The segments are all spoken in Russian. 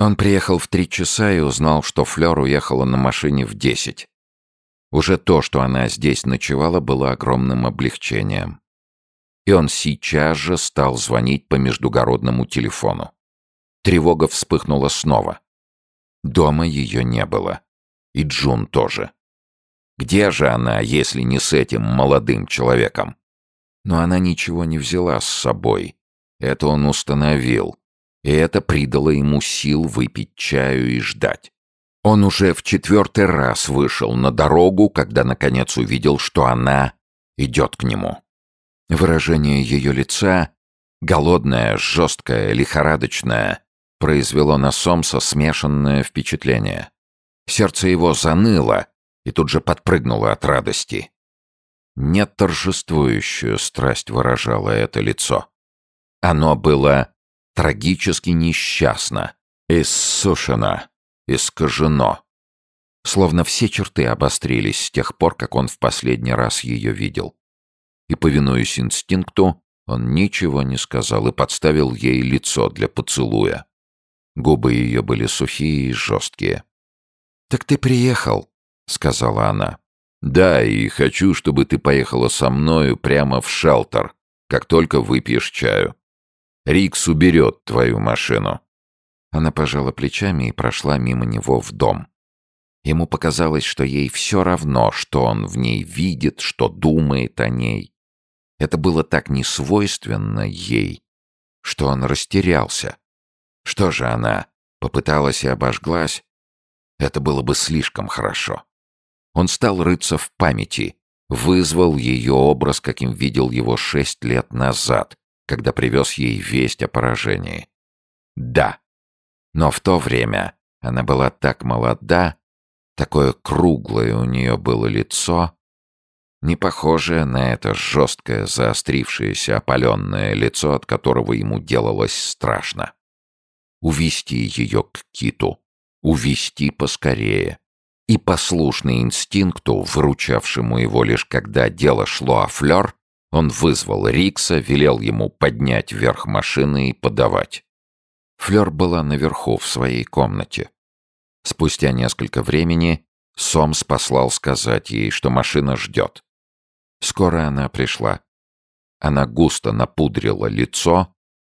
Он приехал в три часа и узнал, что Флёр уехала на машине в десять. Уже то, что она здесь ночевала, было огромным облегчением. И он сейчас же стал звонить по междугородному телефону. Тревога вспыхнула снова. Дома ее не было. И Джун тоже. Где же она, если не с этим молодым человеком? Но она ничего не взяла с собой. Это он установил. И это придало ему сил выпить чаю и ждать. Он уже в четвертый раз вышел на дорогу, когда наконец увидел, что она идет к нему. Выражение ее лица, голодное, жесткое, лихорадочное, произвело на Сомса смешанное впечатление. Сердце его заныло и тут же подпрыгнуло от радости. Не торжествующую страсть выражало это лицо. Оно было трагически несчастно, иссушено, искажено. Словно все черты обострились с тех пор, как он в последний раз ее видел. И, повинуясь инстинкту, он ничего не сказал и подставил ей лицо для поцелуя. Губы ее были сухие и жесткие. «Так ты приехал», — сказала она. «Да, и хочу, чтобы ты поехала со мною прямо в шелтер, как только выпьешь чаю. Рикс уберет твою машину». Она пожала плечами и прошла мимо него в дом. Ему показалось, что ей все равно, что он в ней видит, что думает о ней. Это было так несвойственно ей, что он растерялся. Что же она, попыталась и обожглась? Это было бы слишком хорошо. Он стал рыться в памяти, вызвал ее образ, каким видел его шесть лет назад, когда привез ей весть о поражении. Да, но в то время она была так молода, такое круглое у нее было лицо, не похожее на это жесткое, заострившееся, опаленное лицо, от которого ему делалось страшно. Увести ее к киту, увести поскорее. И послушный инстинкту, выручавшему его лишь когда дело шло о флёр, он вызвал Рикса, велел ему поднять вверх машины и подавать. Флёр была наверху, в своей комнате. Спустя несколько времени Сомс послал сказать ей, что машина ждет. Скоро она пришла. Она густо напудрила лицо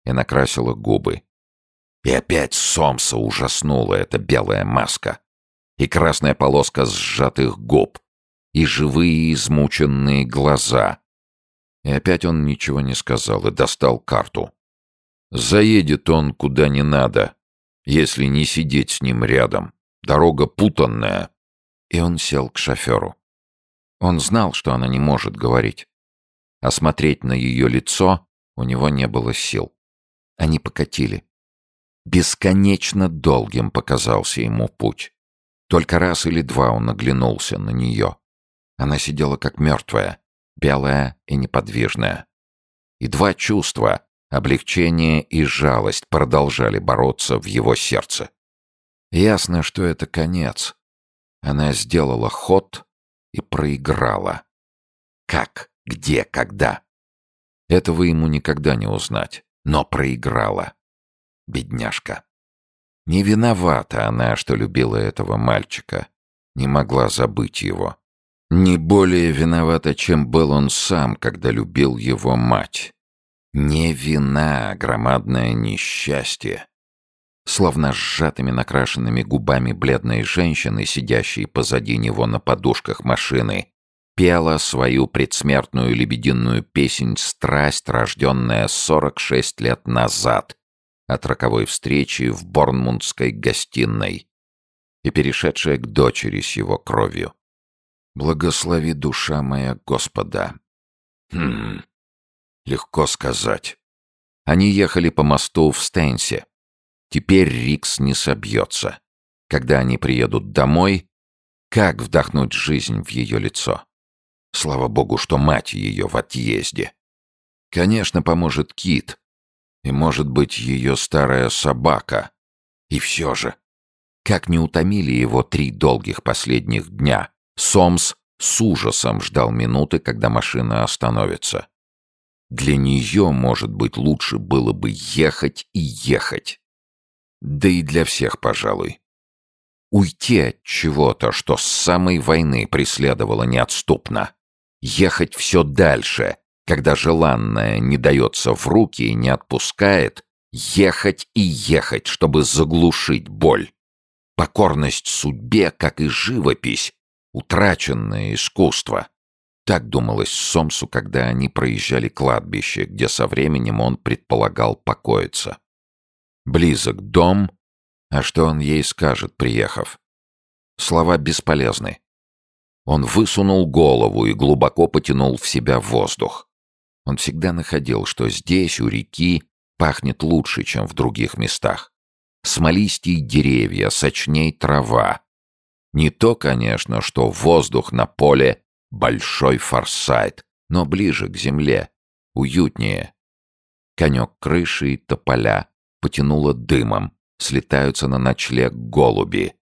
и накрасила губы. И опять Сомса ужаснула эта белая маска. И красная полоска сжатых губ. И живые измученные глаза. И опять он ничего не сказал и достал карту. Заедет он куда не надо, если не сидеть с ним рядом. Дорога путанная. И он сел к шоферу. Он знал, что она не может говорить. А смотреть на ее лицо у него не было сил. Они покатили. Бесконечно долгим показался ему путь. Только раз или два он оглянулся на нее. Она сидела как мертвая, белая и неподвижная. И два чувства, облегчение и жалость, продолжали бороться в его сердце. Ясно, что это конец. Она сделала ход и проиграла. Как, где, когда? Этого ему никогда не узнать, но проиграла. Бедняжка. Не виновата она, что любила этого мальчика. Не могла забыть его. Не более виновата, чем был он сам, когда любил его мать. Не вина, а громадное несчастье. Словно сжатыми накрашенными губами бледной женщины, сидящей позади него на подушках машины, пела свою предсмертную лебединую песнь «Страсть, рожденная 46 лет назад», от роковой встречи в Борнмундской гостиной и перешедшая к дочери с его кровью. Благослови душа моя Господа. Хм, легко сказать. Они ехали по мосту в Стенсе. Теперь Рикс не собьется. Когда они приедут домой, как вдохнуть жизнь в ее лицо? Слава богу, что мать ее в отъезде. Конечно, поможет Кит. И, может быть, ее старая собака. И все же, как не утомили его три долгих последних дня, Сомс с ужасом ждал минуты, когда машина остановится. Для нее, может быть, лучше было бы ехать и ехать. Да и для всех, пожалуй. Уйти от чего-то, что с самой войны преследовало неотступно. Ехать все дальше, когда желанное не дается в руки и не отпускает, ехать и ехать, чтобы заглушить боль. Покорность судьбе, как и живопись, утраченное искусство. Так думалось Сомсу, когда они проезжали кладбище, где со временем он предполагал покоиться. Близок дом, а что он ей скажет, приехав? Слова бесполезны. Он высунул голову и глубоко потянул в себя воздух. Он всегда находил, что здесь, у реки, пахнет лучше, чем в других местах. Смолистей деревья, сочней трава. Не то, конечно, что воздух на поле — большой форсайт, но ближе к земле, уютнее. Конек крыши и тополя потянуло дымом, слетаются на ночлег голуби.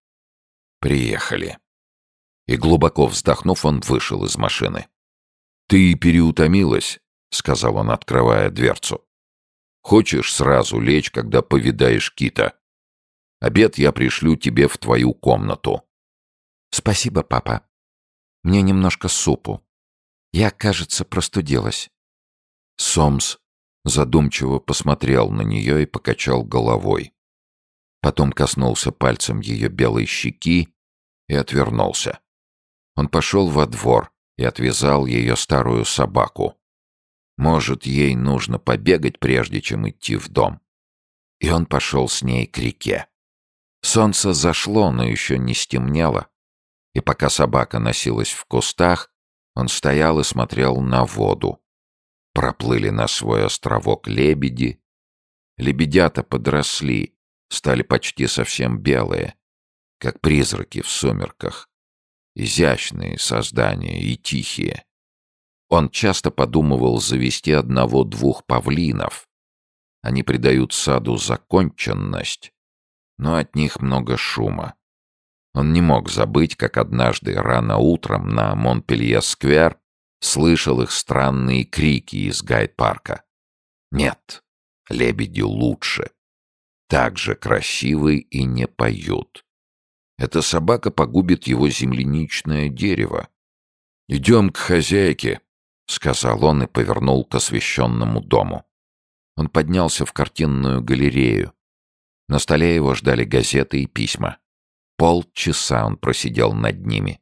Приехали. И глубоко вздохнув, он вышел из машины. «Ты переутомилась», — сказал он, открывая дверцу. «Хочешь сразу лечь, когда повидаешь кита? Обед я пришлю тебе в твою комнату». «Спасибо, папа. Мне немножко супу. Я, кажется, простудилась». Сомс задумчиво посмотрел на нее и покачал головой. Потом коснулся пальцем ее белой щеки и отвернулся. Он пошел во двор и отвязал ее старую собаку. Может, ей нужно побегать, прежде чем идти в дом. И он пошел с ней к реке. Солнце зашло, но еще не стемнело. И пока собака носилась в кустах, он стоял и смотрел на воду. Проплыли на свой островок лебеди. Лебедята подросли, стали почти совсем белые, как призраки в сумерках. Изящные создания и тихие. Он часто подумывал завести одного-двух павлинов. Они придают саду законченность, но от них много шума. Он не мог забыть, как однажды рано утром на Монпелье-сквер слышал их странные крики из гайд-парка. Нет, лебеди лучше. Так же красивы и не поют. Эта собака погубит его земляничное дерево. «Идем к хозяйке», — сказал он и повернул к освещенному дому. Он поднялся в картинную галерею. На столе его ждали газеты и письма. Полчаса он просидел над ними.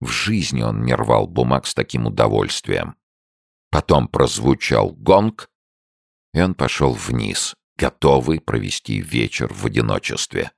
В жизни он не рвал бумаг с таким удовольствием. Потом прозвучал гонг, и он пошел вниз, готовый провести вечер в одиночестве.